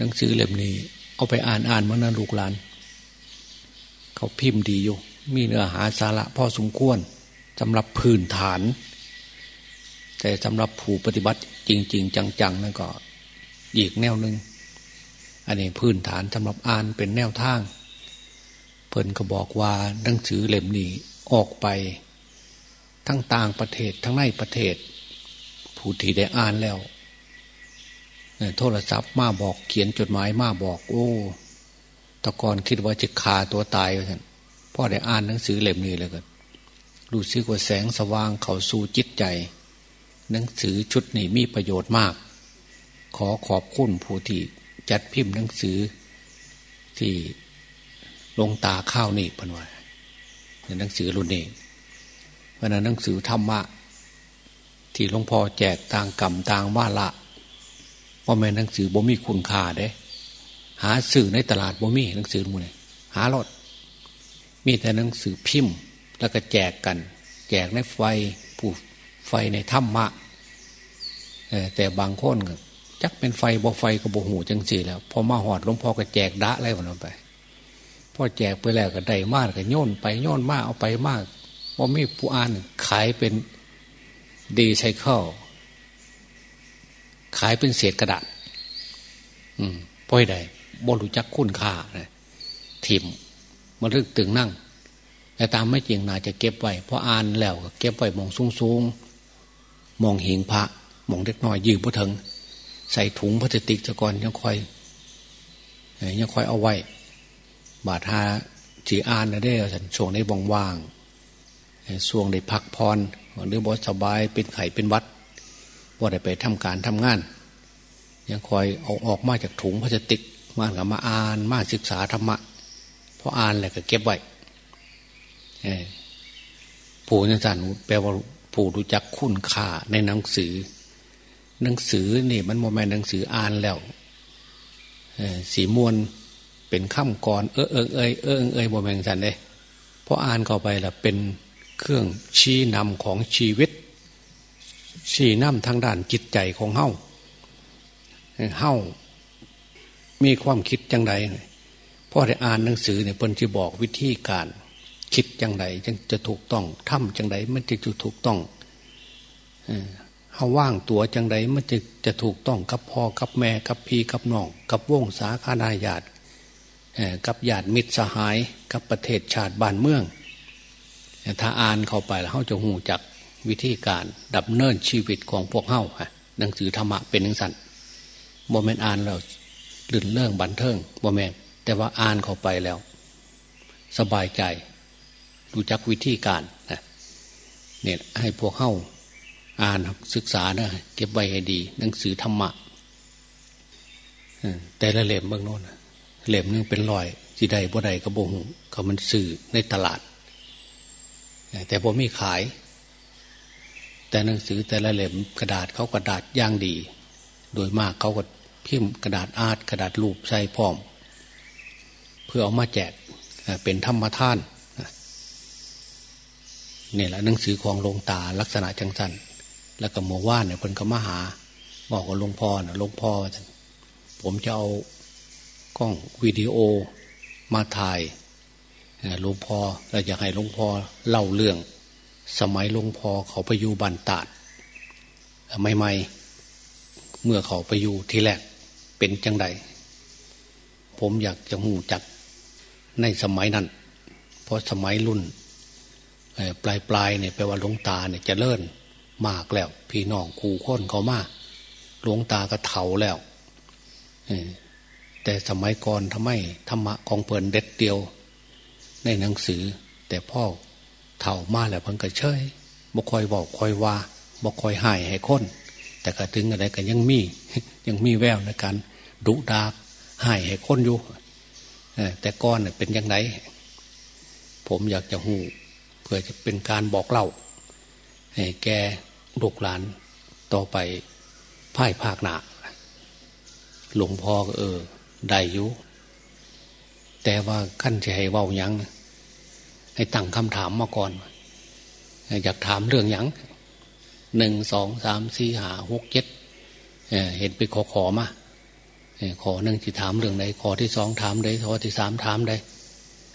หนังสือเล่มนี้ เอาไปอ่านอ่านมานะลูกหลาน เขาพิมพ์ดีอยู่ มีเนื้อหาสาระพ่อสมควรสำหรับพื้นฐาน แต่สำหรับผู้ปฏิบัติจริง ๆ จังๆนั่นก็อีกแนวหนึ่งอันนี้พื้นฐานสำหรับอ่านเป็นแนวทาง เพิ่นก็บอกว่าหนังสือเล่มนี้ออกไป ทั้งต่างประเทศทั้งในประเทศ ผู้ที่ได้อ่านแล้ว โทรศัพท์มาบอกเขียนจดหมายมาบอก โอ้ตะกอนคิดว่าจะฆ่าตัวตายกันพ่อได้อ่านหนังสือเล่มนี้เลยกันรู้สึกว่าแสงสว่างเขาสู่จิตใจ หนังสือชุดนี้มีประโยชน์มาก ขอขอบคุณผู้ที่จัดพิมพ์หนังสือที่ลงตาข้าวนี่พันว่าในหนังสือรุ่นนี้เพราะนั้นหนังสือธรรมะที่หลวงพ่อแจกต่างกรรมต่างว่าละ ว่าแม่หนังสือบ่มีคุณค่าเด้ หาสื่อในตลาดบ่มีหนังสือมูนี่หารถมีแต่หนังสือพิมพ์ แล้วก็แจกกัน แจกในไฟผู้ไฟในถ้ำมะแต่บางคนก็จักเป็นไฟบ่ไฟก็บ่หูจังสีแล้วพอมาหอดหลวงพ่อก็แจกดะอะไรวันนั้นไปพอแจกไปแล้วก็ได้มากก็โยนไปโยนมากเอาไปมากว่ามีผู้อ่านขายเป็นดีไซเคิล ขายเป็นเศษกระดาษ อืมพ่อยใดบรู้จักคุณค่านะทิมมันรึกตึงนั่ง แต่ตามไม่จริงนาจะเก็บไว้เพราะอ่านแล้วเก็บไว้มองสูงสูงมองหิงพระมองเล็กน้อยยืดพระถึง ใส่ถุงพลาสติกจะก่อนยังคอยยังคอยเอาไว้ บาดหาจีอ่านนะได้สันช่วงในว่างๆช่วงในพักพรหรือบอสบายเป็นไข่เป็นวัด ว่าได้ไปทำการทำงาน ยังคอยเอาออกมาจากถุงพลาสติกมากับมาอ่านมาศึกษาธรรมะพออ่านแล้วก็เก็บไว้ผู้นันสันแปลว่าผู้รู้จักคุณค่าในหนังสือ หนังสือนี่มันโมแมนหนังสืออ่านแล้วสีมวนเป็นข้ามกรเออเออเอยเออเอยโมแมนสันเลยพออ่านเข้าไปล้วเป็นเครื่องชี้นำของชีวิต ชี้นำทางด้านจิตใจของเฮาเฮามีความคิดจังไดพ่อได้อ่านหนังสือเนี่ยเพิ่นจะบอกวิธีการ คิดจังไดจึงจะถูกต้องทำจังไดมันจะถูกต้องเฮาวางตัวจังไดมันจะจะถูกต้องกับพ่อกับแม่กับพี่กับน้องกับวงศาคณาญาติกับญาติมิตรสหาย กับประเทศชาติบ้านเมือง ถ้าอ่านเข้าไปแล้วเขาจะหูจัก วิธีการดำเนินชีวิตของพวกเฮาค่ะหนังสือธรรมะเป็นหนังสือบ่แม่นอ่านเอาลื่นเอาบันเทิงบ่แม่นแต่ว่าอ่านเข้าไปแล้ว สบายใจรู้จักวิธีการนะเนี่ยให้พวกเฮาอ่านศึกษานะเก็บไว้ให้ดี หนังสือธรรมะแต่ละเล่มเบื้องโน้นเล่มนึงเป็นรอยสีใดบ่ใดกระบงเขามันสื่อในตลาด แต่ผมมีขาย แต่หนังสือแต่ละเล่มกระดาษเขากระดาษย่างดี โดยมากเขาก็พิมพ์กระดาษอาร์ตกระดาษรูปใส่พร้อม เพื่อเอามาแจกเป็นธรรมทานเนี่ยแหละหนังสือของหลวงตาลักษณะจังสันแล้วก็หมู่ว่านเนี่ยคนก็มาหาบอกกับหลวงพ่อนะหลวงพ่อผมจะเอากล้องวิดีโอมาถ่ายหลวงพ่อเราอยากให้หลวงพ่อเล่าเรื่อง สมัยหลวงพ่อเขาไปอยู่บันตาดใหม่ๆเมื่อเขาไปอยู่ทีแรกเป็นจังไดผมอยากจะหูจักในสมัยนั้น เพราะสมัยรุ่นปลายปลายเนี่ยแปลว่าหลวงตาเนี่ยจะเลิ่นมากแล้ว พี่น้องคู่คนเขามากหลวงตาก็เถาแล้วแต่สมัยก่อนทำไมธรรมะของเพลินเด็ดเดียว ในหนังสือ แต่พ่อ เท่ามาแล้วพังกระเชยบ่คอยบอกคอยว่าบ่คอยหายให้คน แต่ก็ถึงอะไรก็ยังมี ยังมีแววในการดุดาหายให้คนอยู่แต่ก้อนเป็นยังไงผมอยากจะหูเพื่อจะเป็นการบอกเล่าให้แกลูกหลานต่อไปพ่ายภาคหนาหลวงพ่อเออได้อยู่แต่ว่าขั้นจะให้เว้ายัง ให้ตั้งคำถามมาก่อน อยากถามเรื่องอยังหนึ่งสองสามสี่หาหกเจ็ดเห็นไปขอขอมาขอหนึ่งที่ถามเรื่องใดขอที่สองถามใดขอที่สามถามใด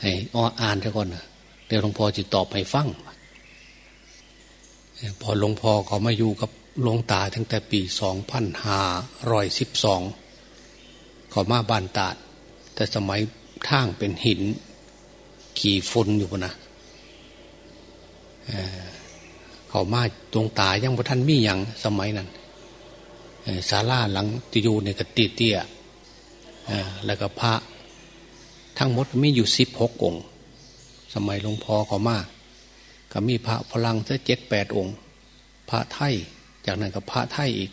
ให้อ้ออ่านซะก่อนเดี๋ยวหลวงพ่อจะตอบให้ฟังพอหลวงพ่อเขามาอยู่กับหลวงตาตั้งแต่ปีสองพันห้าร้อยสิบสองเขามาบานตาดแต่สมัยทางเป็นหิน ขี่ฝุ่นอยู่นะเขามาตรงตายังพระท่านมีอย่างสมัยนั้นศาลาหลังที่อยู่ในกติเตี้ยแล้วก็พระ ทั้งหมดมีอยู่สิบหกองค์ สมัยหลวงพ่อเขามาก็มีพระพลังสักเจ็ดแปดองค์ พระไทย จากนั้นก็พระไทยอีก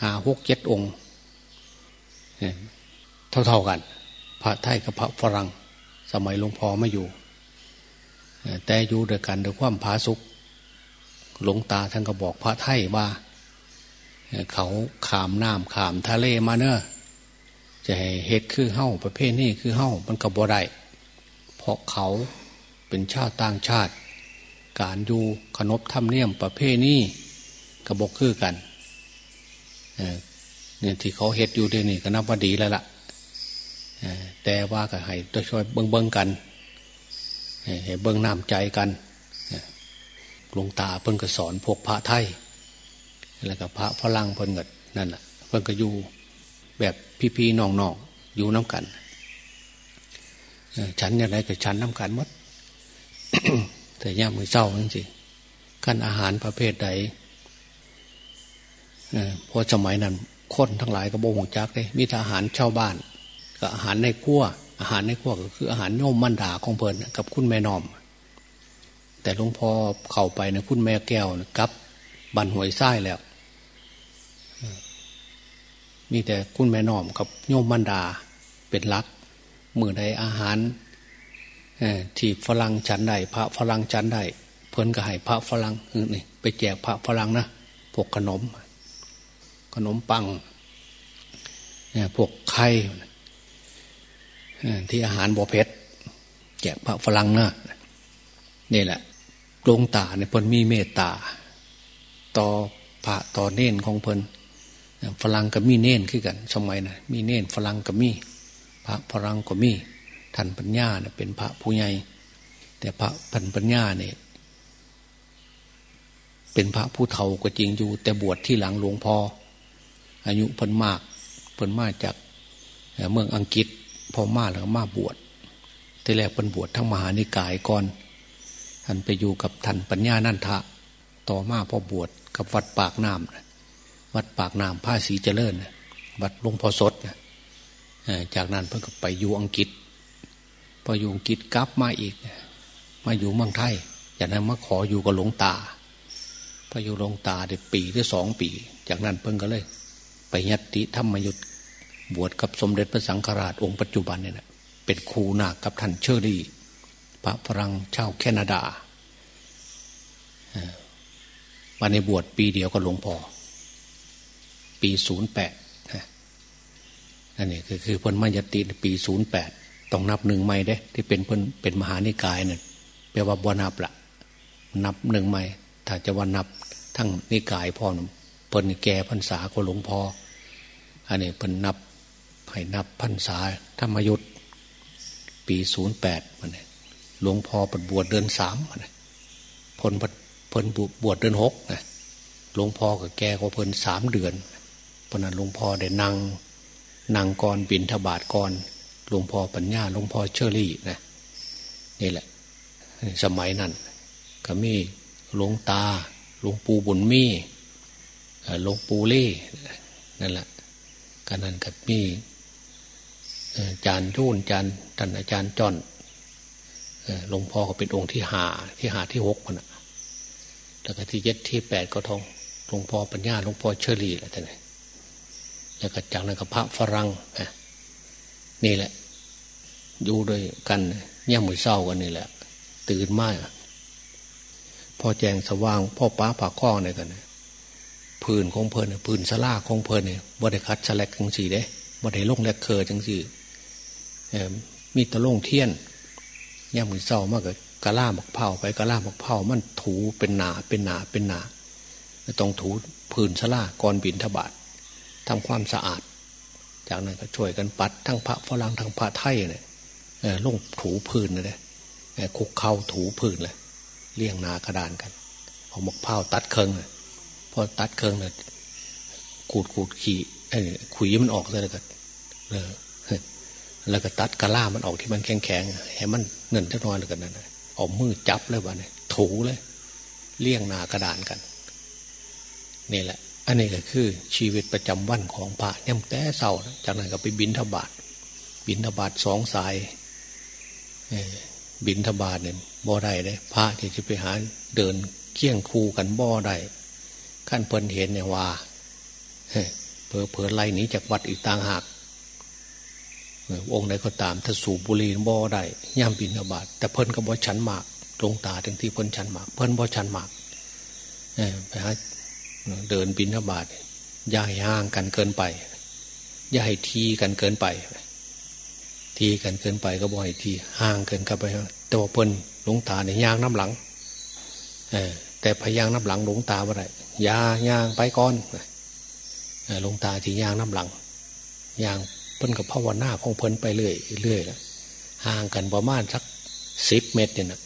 หาหกเจ็ดองค์เท่าๆกัน พระไทยกับพระฝรั่ง สมัยหลวงพ่อไม่อยู่ แต่อยู่ด้วยกันด้วยความผาสุกหลวงตาท่านก็บอกพระไทยว่า เขาขามน้ำขามทะเลมาเนอะจะให้เหตุคือเฮ้าประเภทนี้คือเฮ้ามันกระบอได้เพราะเขาเป็นชาติต่างชาติ การอยู่ขนบธรรมเนียมประเภทนี้กระบอกคือกันเนี่ยที่เขาเหตุอยู่เดี๋ยวนี้ก็นับว่าดีแล้วล่ะ แต่ว่าก็ให้ตัวช่วยเบิ้งเบิ้งกันให้เบิ้งน้ำใจกันหลวงตาเพิ่งก็สอนพวกพระไทย แล้วก็พระพลังเพิ่นเงิดนั่นแหละเพิ่นก็อยู่แบบพี่ๆน้องๆอยู่น้ากันฉันอย่างไรก็ฉันน้ากันมดแต่ย่ามือเจ้าจริงๆกันอาหารประเภทใดเพราะสมัยนั้นคนทั้งหลายก็บ่งจักเลยมีอาหารชาวบ้าน กับอาหารในขั้วอาหารในขั้วก็คืออาหารโยมมันดาของเพลินกับคุณแม่นอม แต่หลวงพ่อเข้าไปนะคุณแม่แก้วนะกับบันหวยไส้แล้ว มีแต่คุณแม่นอมกับโยมมันดาเป็นลักมือใดอาหารที่ฝรั่งฉันได้พระฝรั่งฉันได้เพิ่นก็ให้พระฝรั่งนี่ไปแจกพระฝรั่งนะพวกขนม ขนมปังเนี่ยพวกไข่ ที่อาหารบอเพชรแจกพระฝรั่งนะนี่แหละดวงตาเนี่ยเพิ่นมีเมตตา ต่อพระต่อเน้นของเพิ่นฝรั่งก็มีเน้นขึ้นกันสมัยนะมีเน้นฝรั่งก็มี พระฝรั่งก็มีท่านปัญญาเนี่ยเป็นพระผู้ใหญ่แต่พระพันปัญญาเนี่ยเป็นพระผู้เฒ่าก็จริงอยู่ แต่บวชที่หลังหลวงพ่ออายุเพิ่นมากเพิ่นมาจากเมืองอังกฤษ พอมาแล้วมาบวชทีแรกเป็นบวชทั้งมหานิกายก่อนท่านไปอยู่กับท่านปัญญานันทะ ต่อมาพอบวชกับวัดปากน้ำวัดปากน้ำผ้าสีเจริญวัดหลวงพ่อสดจากนั้นเพิ่งไปอยู่อังกฤษ พออยู่อังกฤษกลับมาอีก มาอยู่เมืองไทยจากนั้นมาขออยู่กับหลวงตา พออยู่หลวงตาได้ปีหรือสองปี จากนั้นเพิ่งก็เลย ไปยัติธรรมยุทธ บวชกับสมเด็จพระสังฆราชองค์ปัจจุบันเนี่ยนะเป็นครูนาคกับท่านเชอรี่ พระฝรั่งชาวแคนาดามาในบวชปีเดียวก็หลวงพ่อปีศูนย์แปดนั่นนี่คือคือพนมายติปีศูนย์แปดต้องนับหนึ่งไม่ได้ ที่เป็นเพิ่นเป็นมหานิกายเนี่ยแปลว่าบวนับละนับหนึ่งไม่ถ้าจะว่านับทั้งนิกายพ่อเพิ่นแก่พรรษาก็หลวงพ่ออันนี้เพิ่นนับ ให้นับพรรษาธรรมยุทธปีศูนย์แปดมันหลวงพ่อปบวชเดือนสามมันพลพลบวชเดือนหกนะหลวงพ่อกับแกก็เพิ่นสามเดือนเพราะนั้นหลวงพ่อได้นั่งนั่งกรบินทบาทกรหลวงพ่อปัญญาหลวงพ่อเชอรี่นะนี่แหละ สมัยนั้นก็มีหลวงตาหลวงปู่บุญมีหลวงปู่เล่นั่นแหละกันนั้นกับมี จารย์ยุ่นอาจารย์ท่านอาจารย์จอนหลวงพ่อก็เป็นองค์ที่หาที่หาที่หกมันแล้วก็ที่เจ็ดที่แปดก็ทองหลวงพ่อปัญญาหลวงพ่อเชอรี่อะไรต่างๆแล้วก็จากนั้นก็พระฝรั่งนี่แหละ อยู่ด้วยกันย่มือเศร้ากันนี่แหละ ตื่นมากพอแจงสว่าง พ่อป้าผ่าข้อเนี่ยกันพื้นของเพลินพื้นสลาของเพลินเนี่ยบริคัดสลักจังสีเด้บริลงแลกเคอจังสี มีตะลงเทียนย่ามือเศร้ามากกับกะล่าบักเผาไปกะล่าบักเผามันถูเป็นหนาเป็นหนาเป็นหนาต้องถูพื้นสลาก่อนบินทบาททำความสะอาด จากนั้นก็ช่วยกันปัดทั้งพระฝรั่งทั้งพระไทยเนี่ยลงถูพื้นเลยคุกเข่าถูพื้นเลยเลี้ยงนากระดานกันเอามกเผาตัดเคิงเลยพอตัดเคิงเนี่ยขูดขูดขี่ขุยมันออกเลยก็ แล้วก็ตัดกระล่ามันออกที่มันแข็งแข็งให้มันเงินจะนอนเลยกันนั่นเอามือจับเลยบ้านี่ถูเลยเลี้ยงนากระดานกันนี่แหละ อันนี้ก็คือชีวิตประจำวันของพระย่ำแต่เศร้าจากนั้นก็ไปบินทบาทบินทบาทสองสายบินทบาทเนี่ยบ่อได้เลยพระที่จะไปหาเดินเคี่ยงคูกันบ่อได้ขั้นเพิ่นเห็นเนี่ยว่าเพอเพอไล่หนีจากวัดอีกต่างหาก องค์ใดก็ตามถ้าสูบบุหรี่บ่อได้ย่ำบินทบาทแต่เพิ่นก็บ่ชันมากตรงตาถึงที่เพิ่นชันมากเพิ่นบ่ชันมากไปหาเดินบินทบาทย่าให้ห่างกันเกินไปย่าให้ทีกันเกินไป ทีกันเกินไปก็บ่อยทีห่างเกินกันไป แต่ว่าเพิ่นหลงตาเนี่ยย่างน้ำหลังอแต่พยางน้ำหลังหลงตาว่าไรย่าย่างไปก่อนหลงตาที่ย่างน้ำหลังย่าง พิ่นกับภาวนาของเพิ่นไปเรื่อยเรื่อยแล้วห่างกันประมาณสักสิบเมตรเนี่ยนะ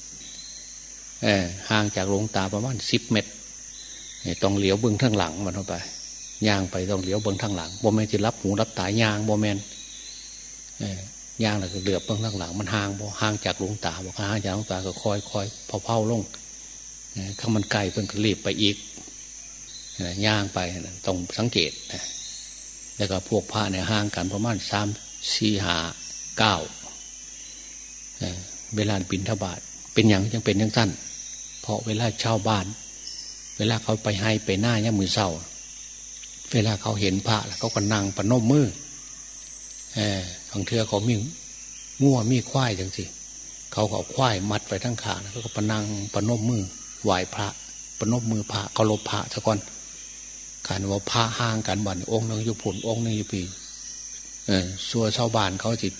เออห่างจากหลวงตาประมาณสิบเมตรต้องเหลียวเบื้องทางหลังมันเข้าไปย่างไปต้องเหลียวเบื้องทางหลังบ่แมนจะรับหูรับตายย่างบ่แมนย่างแล้วก็เหลือบเบื้องทางหลัง มันห่างบ่ห่างจากหลวงตาบอกห่างจากหลวงตาก็คอยคอยเผาเผาลงข้ามันไกลเพิ่งก็รีบไปอีกย่างไปต้องสังเกตนะ แล้วก็พวกพระเนี่ยห่างกันประมาณสามสี่หาเก้าเวลาบินทบาทเป็นอย่างยังเป็นยังสั้นเพราะเวลาเช่าบ้าน เวลาเขาไปให้ไปหน้าย่ามือเศร้า เวลาเขาเห็นพระแล้วเขาก็นั่งปนมมือเออของเธอเขามีง่วมีควายจังสิเขาก็เอาควายมัดไปทั้งขาแล้วก็ปนังปนมมือไหวพระปนมมือพระเคารพพระซะก่อน การว่าพระห่างกันบ่อนองค์นึงอยู่ผุนองค์นึงอยู่ปีเออสัวชาวบ้านเขาจิต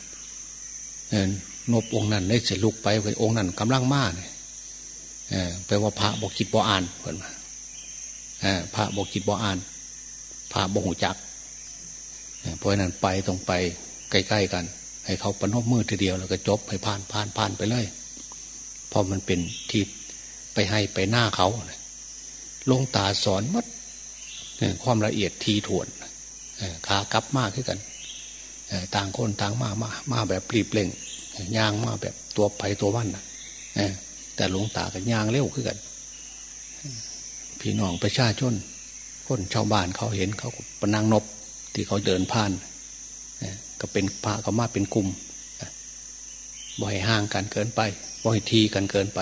เออนบองค์นั้นได้เสลุกไปเป็นองค์นั้นกำลังมาเนี่ยเออแปลว่าพระบอกคิดบ่อ่านเพิ่นมาเออพระบอกคิดบ่อ่าน พระบอกหูจักเพราะนั้นไปตรงไปใกล้ๆกัน ให้เขาประนบมือทีเดียวแล้วก็จบให้ผ่านผ่านผ่านไปเลยพอมันเป็นที่ไปให้ไปหน้าเขาลงตาสอนมัด ความละเอียดทีถ่วนขากลับมากขึ้นกันต่างคนต่างมามามาแบบปรีบเล่งย่างมาแบบตัวไปตัววันนะแต่หลวงตากันย่างเร็วขึ้นกันพี่น้องประชาชนคนชาวบ้านเขาเห็นเขาปนังนบที่เขาเดินผ่านก็เป็นพระเขามาเป็นกลุ่มบ่อยห่างกันเกินไปบ่อยทีกันเกินไป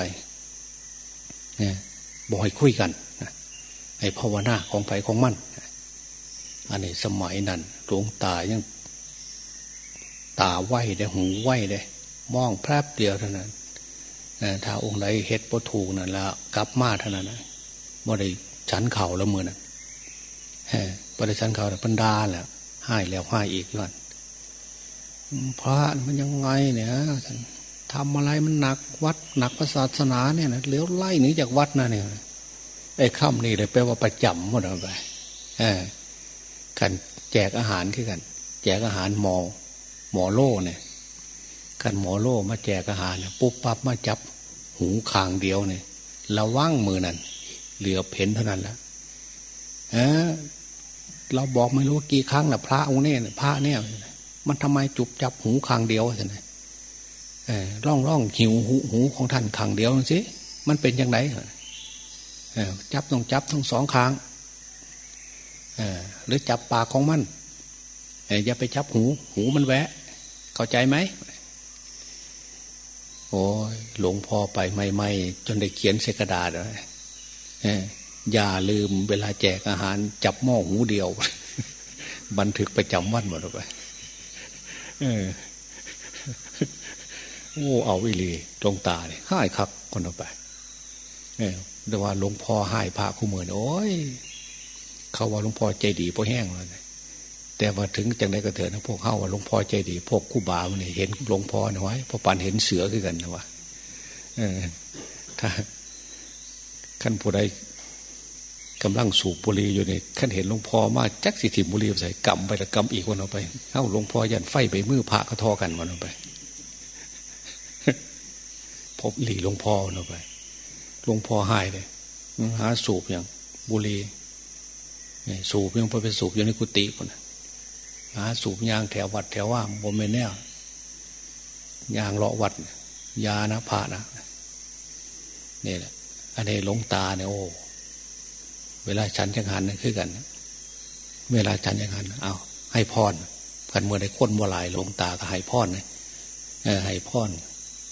บ่อยคุยกัน ให้ภาวนาของไฟของมันอันนี้สมัยนั้นหลวงตายัง ตาไหวได้หูไหวได้มองแพรบเดียวเท่านั้นถ้าองค์ใดเฮ็ดบ่ถูกนั่นแล้วกลับมาเท่านั้นบ่ได้ฉันเข่าแล้วมือนั่นบ่ได้ฉันเข่าแต่ปันดาแหละให้แล้วให้อีกย้อนพระมันยังไงเนี่ยทำอะไรมันหนักวัดหนักศาสนาเนี่ยนะเลี้ยวไล่หนีจากวัดนะเนี่ย ไอ้ค่ำนี่เลยแปลว่าประจำหมดเลยไปกันแจกอาหารขึ้นกัน แจกอาหารหมอ หมอโล่เนี่ยกันหมอโล่มาแจกอาหารปุ๊บปั๊บมาจับหูคางเดียวเนี่ยระว่างมือนั่นเหลือเพ้นเท่านั้นล้วเออเราบอกไม่รู้กี่ครั้งนะพระองค์เนี่ยพระเนี่ย มันทำไมจุบจับหูคางเดียวใช่ไหมร่องร่องหิวหูหูของท่านคางเดียวสิมันเป็นยังไง จับต้องจับทั้งสองคางหรือจับปากของมันอย่าไปจับหู หูมันแวะ เข้าใจไหมโอ้ยหลวงพ่อไปไม่ไม่จนได้เขียนเสกระดาษเลยอย่าลืมเวลาแจกอาหาร จับหม้อหูเดียว บันทึกประจำวันหมดไปโอ้เอาวิลีตรงตาเนี่ยให้ครับคนออกไป แต่ว่าหลวงพ่อให้พระคู่มือนโอ้ย เขาว่าหลวงพ่อใจดีพอแห้งเลยแต่ว่าถึงจังไดก็เถิดนะพวกเขาว่าหลวงพ่อใจดี พวกคู่บามันเห็นหลวงพ่อน้อยพอปันเห็นเสือขึ้นกันนะวะเออ ถ้าขั้นผู้ใดกำลังสูบบุหรี่อยู่ในขั้นเห็นหลวงพ่อมาจักสิถิมบุหรี่ใส่กำไปละกำอีกวันเอาไปเอ้าหลวงพ่อยันไฟไปมือพระก็ทอกันวันเอาไปพบหลีหลวงพ่อเอาไป หลวงพ่อหายเลยหาสูบอย่างบุรีสูบยังไปสูบอยู่ในกุฏิคนหาสูบยางแถววัดแถวว่าบมเมนแน่ยางเลาะวัด ยานะพระนะนี่แหละ อันนี้หลงตาเนี่ยโอ้เวลาฉันจังหันนี่คือกัน เวลาฉันจังหันเอาให้พรกันเมื่อได้ค้นบัวลายหลงตาก็ให้พรเนี่ยให้พร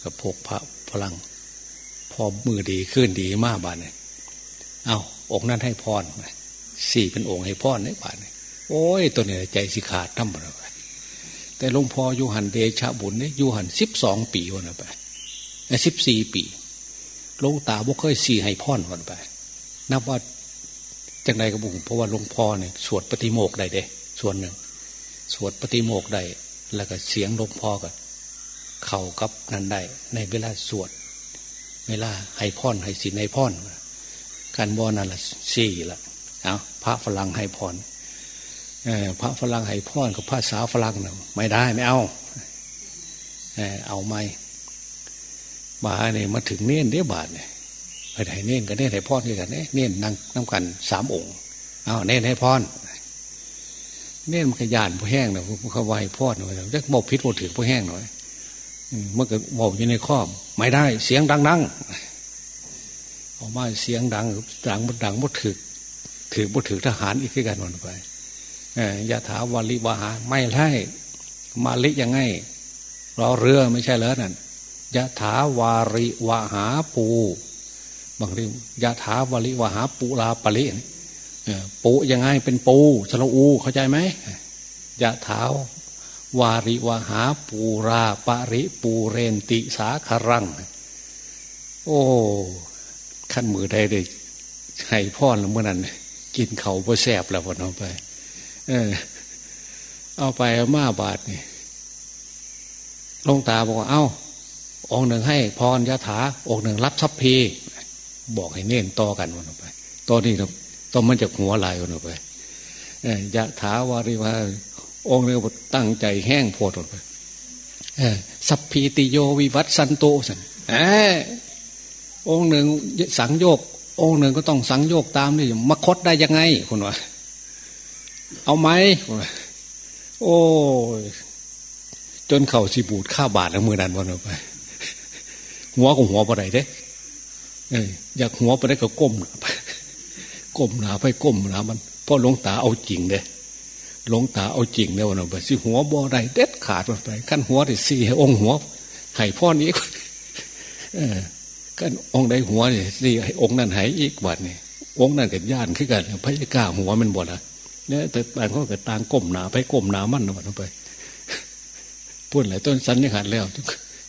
กับพกพระพลัง พอมือดีขึ้นดีมากบานเนี่ยเอาองค์นั้นให้พรสี่เป็นองค์ให้พรในบานเนี่ยโอ้ยตัวเนี่ยใจสิขาดทั้งหมดแต่หลวงพ่อยูหันเดชะบุญเนี่ยยูหันสิบสองปีวันไปสิบสี่ปีหลวงตาบ่เคยสี่ให้พ่อนวันไป นับว่าจังใดกระบุงเพราะว่าหลวงพ่อเนี่ยสวดปฏิโมกได้เด้ส่วนหนึ่ง สวดปฏิโมกได้แล้วก็เสียงหลวงพ่อก็เข่ากับนั้นได้ในเวลาสวด เวลาให้พ่อนให้ศีลให้พ่อนการบอนั่นละสี่ละเอาพระฝรั่งให้พรพระฝรั่งให้พรกับภาษาฝรั่งเนาะไม่ได้ไม่เอาเอาไม่บาเนี่ยมาถึงเน้นเด้บาทเนี่ยไปไหนเน้นกันเน้นให้พรกันเนี่ยเน้นนั่งน้ำกันสามองค์เอาเน้นให้พรเน้นมันขยานผู้แห้งเนาะผู้เขาไหวพรหน่อยจะบอกพิษโมดถึงผู้แห้งหน่อย เมื่อกี้บอกอยู่ในข้อไม่ได้ เสียงดังดังออกมาเสียงดังดังมันดังมดถึกถือมดถึกทหารอีกขึ้นกันวนไปยาถาวาลิวาหาไม่ใช่มาลิยังไงรอเรือไม่ใช่แล้วนั่นยะถาวาริวาหาปูบางทียะถาวาริวาหาปูลาปริปูยังไงเป็นปูสระอูเข้าใจไหมยะถา วาริวหาปูราปริปูเรนติสาคารัง โอ้ขั้นมือใดเลยให้พ่อแล้วเมื่อนั้น กินเขาเพื่อแสบแล้วพอเอาไป เออ เอาไปมาบาทนี่ลงตาบอกว่า เอา้า องหนึ่งให้พรยะถา องหนึ่งรับทัพพีบอกให้เน้นต่อกันวันไปตอนนี้ต้องมันจะหัวลายวันไปยะถาวาริวา องค์หนึ่งตั้งใจแห้งโพดไปสัพพีติโยวิวัตสันโตสันองค์หนึ่งสังโยก องค์หนึ่งก็ต้องสังโยกตามนี่มาคดได้ยังไงคุณวะเอาไหมโอ้จนเข่าสีบูดข้าบาทแล้วมือนันวันออกไป หัวก็หัวปะไรเด้อยากหัวปะไรก็ก้มไปก้มหนาไปก้มหนามันพราะหลวงตาเอาจริงเด้ หลวงตาเอาจริงเนี่ยวันไปสิหัวบ่อไรเด็ดขาดมันไปขั้นหัวที่สี่องค์หัวไห้พ่อนี้ขั้นองค์ใดหัวเนี่ยสี่องค์นั้นหายอีกบัดนี่องค์นั้นกับญาติขึ้นกันพระยากาหัวมันบ่ละเนี่ยแต่ต่างคนกับต่างก้มหนาไปก้มหนามันนะวันไปพูดหลายต้นสันนี่ขาดแล้ว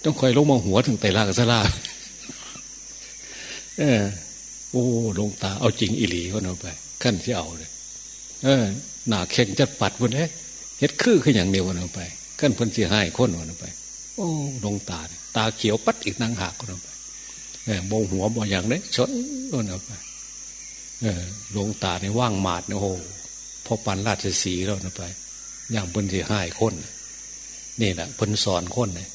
ต้องคอยลงมองหัวถึงไตลากสลาเออ โอ้ลงตาเอาจริงอิหลีก็เอาไปขั้นที่เอาเลย เออ หนาเข่งจัดปัดวันนี้เฮ็ดคือขึ้นอย่างเดียววันเอาไปขั้นพันสีให้คนวันเอาไป โอ้ลงตา ตาเขียวปัดอีกนางหักคนเอาไปเออโมหัวโมอย่างนี้ชนคนเอาไปเออลงตาในว่างหมาดโอ้โหพอปันราชสีเราไป อย่างพันสีให้คนนี่แหละพันสอนคนเนี่ย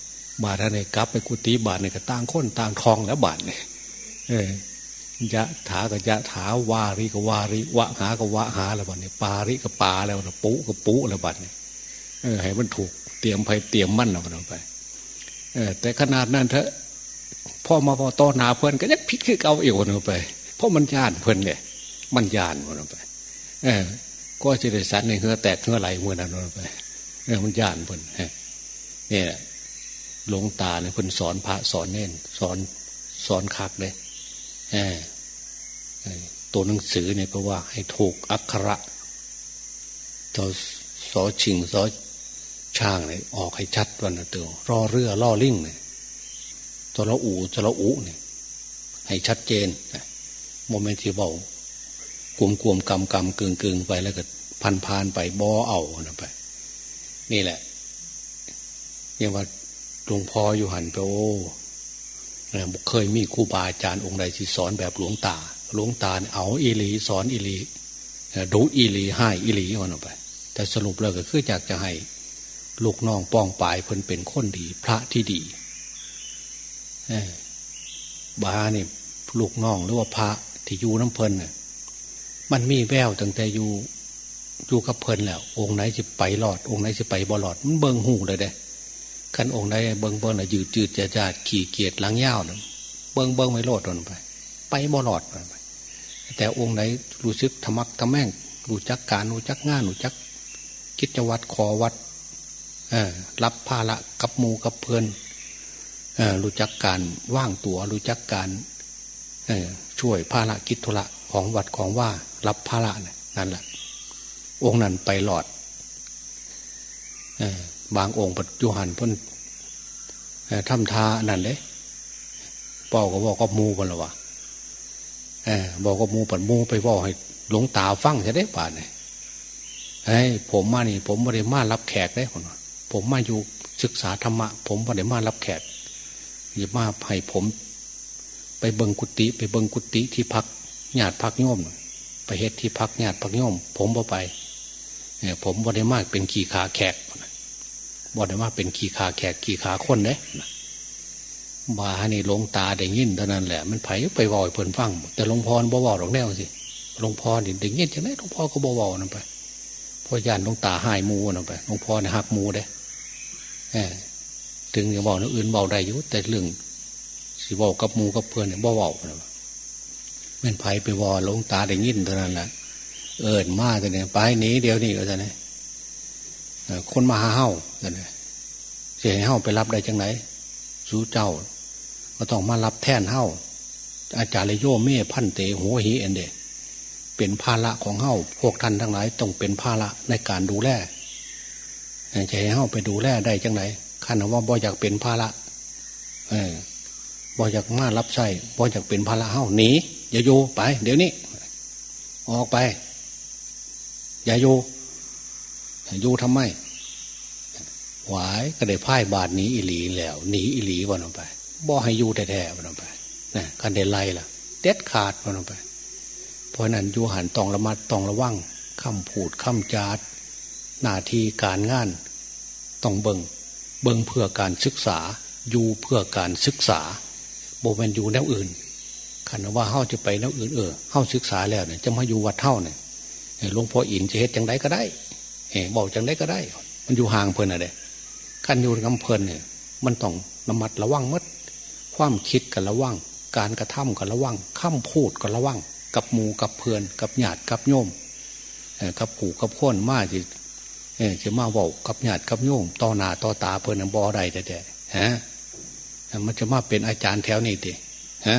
บาทอะไรกลับไปกุฏิบาทเนี่ยก็ต่างคนต่างคลองแล้วบาทเนี่ยเออ ยะถากับยะถาวาริกับวาริวะหากับวะหาแล้วบาทเนี่ยปาริกับปาแล้วนะปุกับปุแล้วบาทเนี่ยเออให้มันถูกเตรียมไปเตรียมมั่นเอาไป เออ แต่ขนาดนั้นเถอะพ่อมาพอตอนาเพื่อนก็ยังพิษคือเก่าอีกวันไปเพราะมันยานเพื่อนเนี่ยมันยานวันไป เออ ก็จะได้สันในเหือแตกเหือไหลเมื่อนั้นไปเออมันยานเพื่อนเนี่ยหลวงตาเนี่ยคนสอนพระสอนเน้นสอนสอนคักเลย ตัวหนังสือเนี่ยเพราะว่าให้ถูกอักขระตอสอชิงสอช่างเนี่ยออกให้ชัดวันนะตัวรอเรือล่อลิ่งเนี่ยตัวละอูตัวละอูเนี่ยให้ชัดเจนโมเมนต์ที่เบากลมกลมกำกำกึ่งกึ่งไปแล้วก็พันพานไปบอเอานะไป นี่แหละยังว่าหลวงพ่ออยู่หันไปโอ้เคยมีครูบาอาจารย์องค์ใดที่สอนแบบหลวงตา หลวงตาเอาอีหลี สอนอีหลีดูอีหลีให้อีหลีมันออกไป แต่สรุปเลยก็คืออยากจะให้ลูกน้องป้องปลายเพิ่นเป็นคนดี พระที่ดีบาเนี่ยลูกน้องหรือว่าพระที่อยู่น้ำเพลินเนี่ยมันมีแววตั้งแต่อยู่อยู่กับเพลินแล้วองค์ไหนจะไปหลอด องค์ไหนจะไปบอลอด มันเบิงหูเลยเด้ขันองค์ไหนเบิงเบิงน่ะยืดจืดจะจาดขี่เกียรหลังยาวเนี่ยเบิงเบิงไม่โลดนไป ไปบอลอดไป แต่องค์ไหนรู้สึกธรรมักธรรมแม่งรู้จักการรู้จักงานรู้จักกิจวัตรขอวัดรับภาระกับมูกับเพลินรู้จักการว่างตัวรู้จักการช่วยภาระกิจธุระของวัดของว่ารับภาระนั่นแหละองค์นั้นไปหลอดบางองค์ปัจจุบันพ้นทำทานั่นเลยป่อก็บอกก็มูกันละวะ บอกก็มูปัดมูไปบอกให้หลงตาฟังจะได้ป่านเนี่ยไอ้ผมมานี่ ผมไม่ได้มารับแขกได้คนผมมาอยู่ศึกษาธรรมะ ผมไม่ได้มารับแขกอย่ามาให้ผม ไปเบิงกุฏิไปเบิงกุฏิที่พักญาติพักโยมไปเฮ็ดที่พักญาติพักโยมผมบ่ไปเนี่ยผมบ่ได้มากเป็นขี่ขาแขกบ่ได้มากเป็นขี่ขาแขกขี่ขาคนเด้ บานี่ลงตาได้ยินเท่านั้นแหละ มันไผไปวอยเพิ่นฟัง แต่หลวงพ่อบ่วอหรอกแนวสิหลวงพ่อนี่ได้ยินจังไดหลวงพ่อก็บ่วอนั่นไปพ่อยานหลวงตาหายมูนั่นไปหลวงพ่อเนี่ยหักมูเด้ถึงจะบอกนอื่นเบาได้อยู่แต่เรื่องสิบอกกับมูกับเพื่อนเนี่ยบ่เบาเม่นไผไปวอลงตาได้ยินเท่านั้นแหละเอิญมาแต่เนี่ยไปหนีเดียวนี่ก็จะเนี่ยคนมาหาเฮ้าแต่เนี่ยเสียเฮ้าไปรับได้จังไหนสู้เจ้า ก็ต้องมารับแท่นเฮ้าอาจารย์เลยโยเม่พันเตหัวหีเอนเดเป็นภาระของเฮ้าพวกท่านทั้งหลายต้องเป็นภาระในการดูแลจะให้เฮ้าไปดูแลได้จังไหนขันว่าบ่อยากเป็นภาระเออบ่อยากมารับใช้บ่อยากเป็นภาระเฮ้าหนีอย่าโยไป เดี๋ยวนี้ ออกไป อย่าโยโยทำไมหวายก็ได้พ่ายบาทหนีอิหลีแล้วหนีอิหลีวันออกไป บ่ให้ยูแท้ๆวันออกไปนะกันเดลัยล่ะเด็ดขาดวันออกไป เพราะนั้นยูหันตองระมัดตองระวังคำพูดคำจาดหน้าที่การงานต้องเบิงเบิ่งเพื่อการศึกษา อยู่เพื่อการศึกษาโบแมนอยู่แนวอื่นขันว่าเฮาจะไปแนวอื่นเออเฮาศึกษาแล้วเนี่ยจะมาอยู่วัดเท่าเนี่ยหลวงพ่ออินจะเฮ็ดจังไดก็ได้เอบอกจังไดก็ได้ มันอยู่ห่างเพลินอะไรขันอยู่กำเพลินเนี่ยมันต้องระมัดระวังมัด ความคิดกันระวัง การกระทำกันระวังข้ามพูดกันระวัง กับหมูกับเพื่อน กับญาติกับโยมกับกู่กับข้นมาที่เออจะมาบอกกับญาติกับโยมต่อหน้าต่อตาเพื่อนบอได้แต่ฮะมันจะมาเป็นอาจารย์แถวนี้ดิฮะ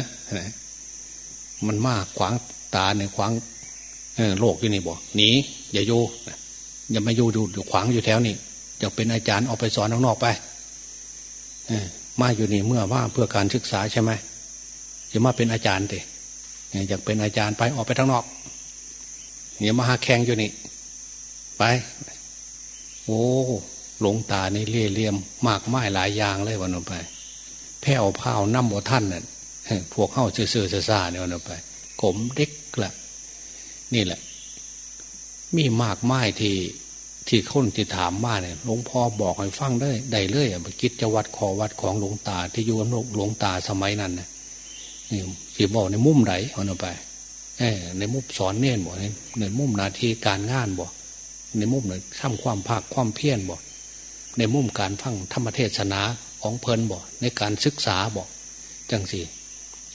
มันมากขวางตาในขวางโลกอยู่นี่บอกหนีอย่าโยอย่ามาโยดูอยู่ขวางอยู่แถวนี้จะเป็นอาจารย์ออกไปสอนข้างนอกไป มาอยู่นี่เมื่อว่าเพื่อการศึกษาใช่ไหมจะมาเป็นอาจารย์ดิอยากเป็นอาจารย์ไปออกไปข้งนอกอย่ามาหาแข่งอยู่นี่ ไป โอ้หลงตาในเลี่ยเลี่ยม มากไม้หลายอย่างเลยวันนั้นไป แผ่วพาวน้ำบ่ท่านน่ะพวกเข้าเสื่อเสื่อซาเนี่ยวันนั้นไปกลมเด็กละนี่แหละ มีมากไม้ที่ ที่คนที่ถามมาเนี่ยหลวงพ่อบอกให้ฟังได้ได้เลยอะคิดจะวัดขอวัดของหลวงตา ที่อยู่กับหลวงตาสมัยนั้นนะนี่ที่บอกในมุมไหนเอาไปเอในมุมสอนเน้นบอกในมุมนาทีการงานบอกในมุมไหนทำความภาคความเพียรบอกในมุมการฟังธรรมเทศนาของเพลินบอกในการศึกษาบอกจังสิ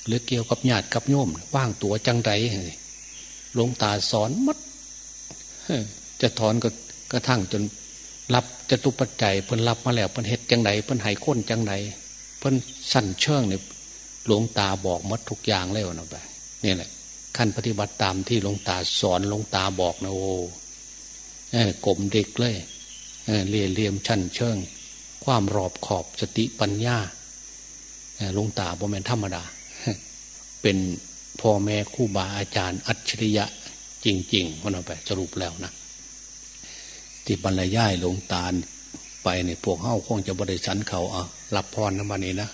หรือเกี่ยวกับญาติกับโยมว่างตัวจังไรหลวงตาสอนมัดจะถอนก็ กระทั่งจนรับจะตุปัจจัยเพิ่นรับมาแล้วเพิ่นเฮ็ดจังไรเพิ่นหายค้นจังไรเพิ่นสั่นเชิงเนี่ยหลวงตาบอกมัดทุกอย่างแล้วนะไปนี่แหละขั้นปฏิบัติตามที่หลวงตาสอนหลวงตาบอกนะโอ้กลมเด็กเลยเรียเรียมชั้นเชิง ความรอบขอบสติปัญญาหลวงตาบ่แมนธรรมดา เป็นพ่อแม่คู่บาอาจารย์ อัจฉริยะจริงๆมันเอาไปสรุปแล้วนะ ที่บรรยายหลงตาไปเนี่ยพวกเฮ้าคงจะบริสันเขาอะรับพรนะวันนี้นะ